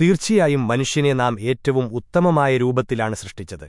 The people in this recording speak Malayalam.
തീർച്ചയായും മനുഷ്യനെ നാം ഏറ്റവും ഉത്തമമായ രൂപത്തിലാണ് സൃഷ്ടിച്ചത്.